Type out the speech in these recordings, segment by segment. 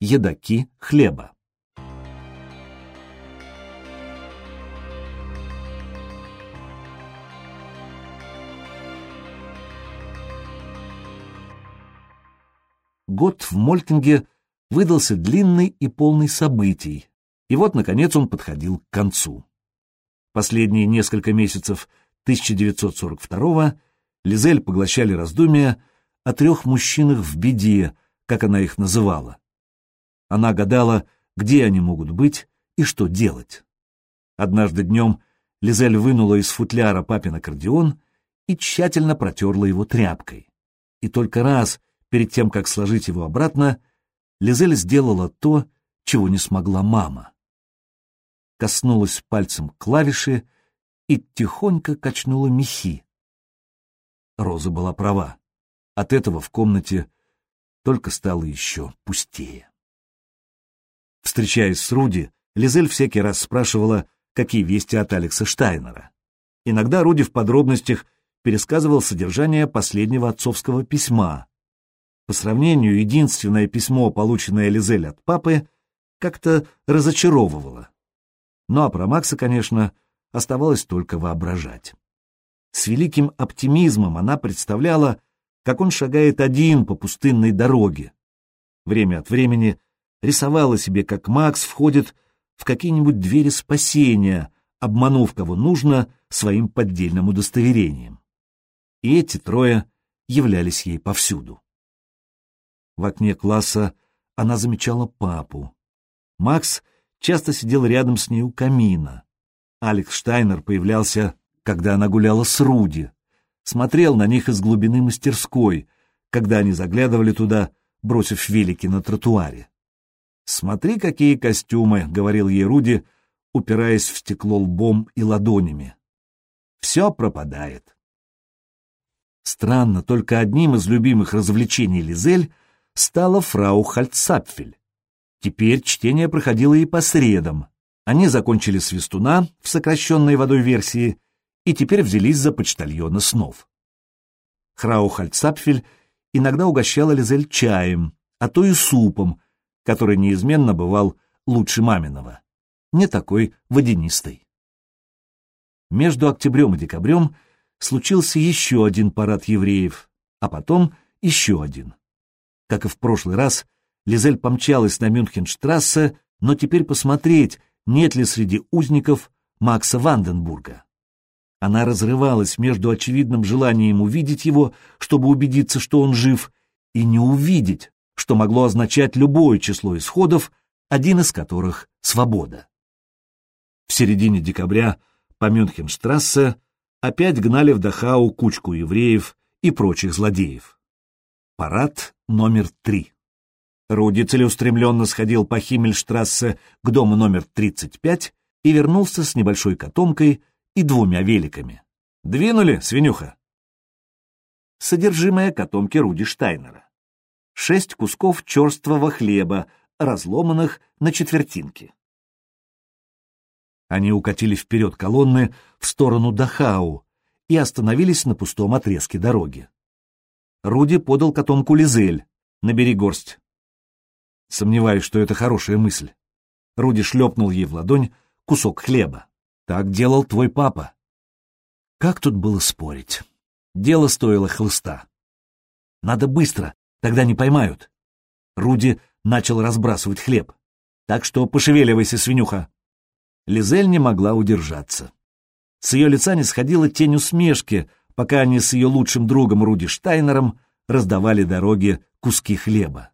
едоки хлеба. Год в Мольтинге выдался длинный и полный событий, и вот, наконец, он подходил к концу. Последние несколько месяцев 1942-го Лизель поглощали раздумья о трех мужчинах в беде, как она их называла. Она гадала, где они могут быть и что делать. Однажды днем Лизель вынула из футляра папин аккордеон и тщательно протерла его тряпкой. И только раз, перед тем, как сложить его обратно, Лизель сделала то, чего не смогла мама. Коснулась пальцем клавиши и тихонько качнула мехи. Роза была права. От этого в комнате только стало еще пустее. Встречаясь с Руди, Лизель всякий раз спрашивала, какие вести от Алекса Штайнера. Иногда Руди в подробностях пересказывал содержание последнего отцовского письма. По сравнению, единственное письмо, полученное Лизель от папы, как-то разочаровывало. Ну а про Макса, конечно, оставалось только воображать. С великим оптимизмом она представляла, как он шагает один по пустынной дороге. Время от времени рисовала себе, как Макс входит в какие-нибудь двери спасения, обманув кого нужно своим поддельным удостоверением. И эти трое являлись ей повсюду. В окне класса она замечала папу. Макс часто сидел рядом с ней у камина. Алекс Штайнер появлялся, когда она гуляла с Руди, смотрел на них из глубины мастерской, когда они заглядывали туда, бросив велики на тротуаре. «Смотри, какие костюмы», — говорил ей Руди, упираясь в стекло лбом и ладонями. «Все пропадает». Странно, только одним из любимых развлечений Лизель стала фрау Хальцапфель. Теперь чтение проходило и по средам. Они закончили «Свистуна» в сокращенной водой версии и теперь взялись за почтальона снов. Фрау Хальцапфель иногда угощала Лизель чаем, а то и супом, который неизменно бывал лучше маминого, не такой водянистый. Между октябрем и декабрем случился еще один парад евреев, а потом еще один. Как и в прошлый раз, Лизель помчалась на Мюнхенштрассе, но теперь посмотреть, нет ли среди узников Макса Ванденбурга. Она разрывалась между очевидным желанием увидеть его, чтобы убедиться, что он жив, и не увидеть, что могло означать любое число исходов, один из которых — свобода. В середине декабря по Мюнхенштрассе опять гнали в Дахау кучку евреев и прочих злодеев. Парад номер три. Руди целеустремленно сходил по Химмельштрассе к дому номер 35 и вернулся с небольшой котомкой и двумя великами. «Двинули, свинюха?» Содержимое котомки Руди Штайнера шесть кусков черствого хлеба, разломанных на четвертинки. Они укатили вперед колонны в сторону Дахау и остановились на пустом отрезке дороги. Руди подал котомку Лизель. «Набери горсть». Сомневаюсь, что это хорошая мысль. Руди шлепнул ей в ладонь кусок хлеба. Так делал твой папа. Как тут было спорить? Дело стоило хлыста. Надо быстро, Тогда не поймают. Руди начал разбрасывать хлеб. Так что пошевеливайся, свинюха. Лизель не могла удержаться. С ее лица не сходила тень усмешки, пока они с ее лучшим другом Руди Штайнером раздавали дороге куски хлеба.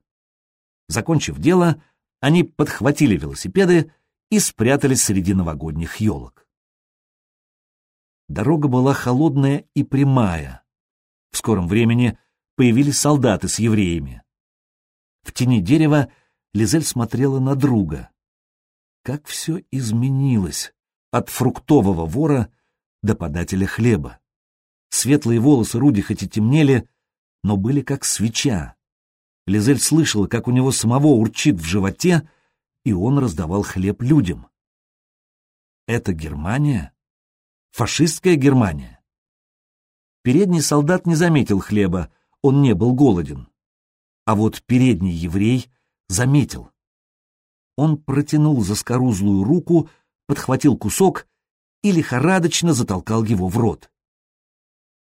Закончив дело, они подхватили велосипеды и спрятались среди новогодних елок. Дорога была холодная и прямая. В скором времени появились солдаты с евреями. В тени дерева Лизель смотрела на друга. Как все изменилось от фруктового вора до подателя хлеба. Светлые волосы Руди хоть и темнели, но были как свеча. Лизель слышала, как у него самого урчит в животе, и он раздавал хлеб людям. Это Германия? Фашистская Германия? Передний солдат не заметил хлеба, он не был голоден. А вот передний еврей заметил. Он протянул заскорузлую руку, подхватил кусок и лихорадочно затолкал его в рот.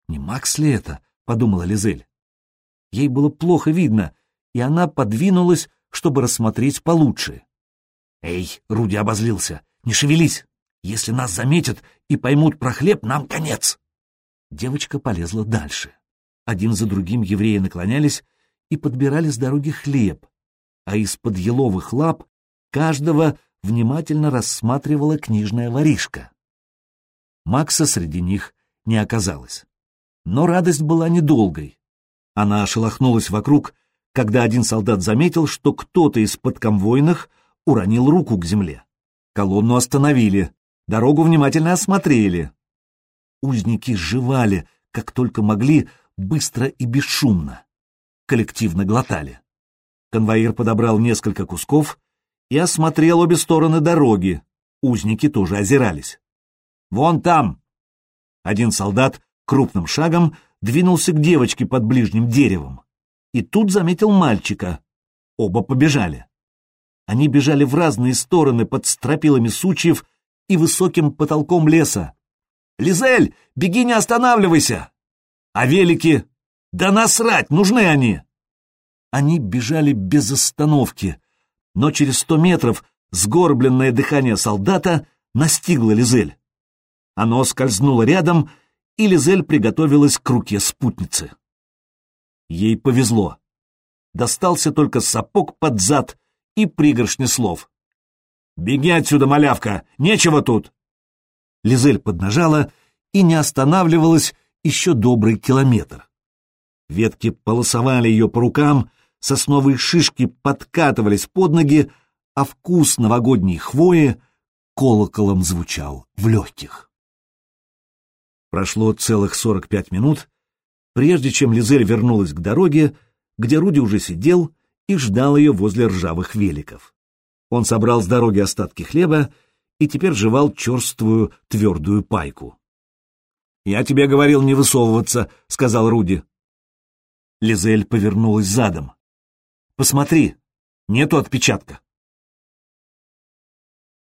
«Не Макс ли это?» — подумала Лизель. Ей было плохо видно, и она подвинулась, чтобы рассмотреть получше. «Эй!» — Руди обозлился. «Не шевелись! Если нас заметят и поймут про хлеб, нам конец!» Девочка полезла дальше. Один за другим евреи наклонялись и подбирали с дороги хлеб, а из-под еловых лап каждого внимательно рассматривала книжная воришка. Макса среди них не оказалось. Но радость была недолгой. Она ошелохнулась вокруг, когда один солдат заметил, что кто-то из подконвойных уронил руку к земле. Колонну остановили, дорогу внимательно осмотрели. Узники жевали, как только могли, быстро и бесшумно. Коллективно глотали. Конвоир подобрал несколько кусков и осмотрел обе стороны дороги. Узники тоже озирались. «Вон там!» Один солдат крупным шагом двинулся к девочке под ближним деревом. И тут заметил мальчика. Оба побежали. Они бежали в разные стороны под стропилами сучьев и высоким потолком леса. «Лизель, беги, не останавливайся!» «А велики? Да насрать, нужны они!» Они бежали без остановки, но через сто метров сгорбленное дыхание солдата настигло Лизель. Оно скользнуло рядом, и Лизель приготовилась к руке спутницы. Ей повезло. Достался только сапог под зад и пригоршни слов. «Беги отсюда, малявка! Нечего тут!» Лизель поднажала и не останавливалась еще добрый километр. Ветки полосовали ее по рукам, сосновые шишки подкатывались под ноги, а вкус новогодней хвои колоколом звучал в легких. Прошло целых сорок пять минут, прежде чем Лизель вернулась к дороге, где Руди уже сидел и ждал ее возле ржавых великов. Он собрал с дороги остатки хлеба и теперь жевал черствую твердую пайку. «Я тебе говорил не высовываться», — сказал Руди. Лизель повернулась задом. Посмотри, нету отпечатка.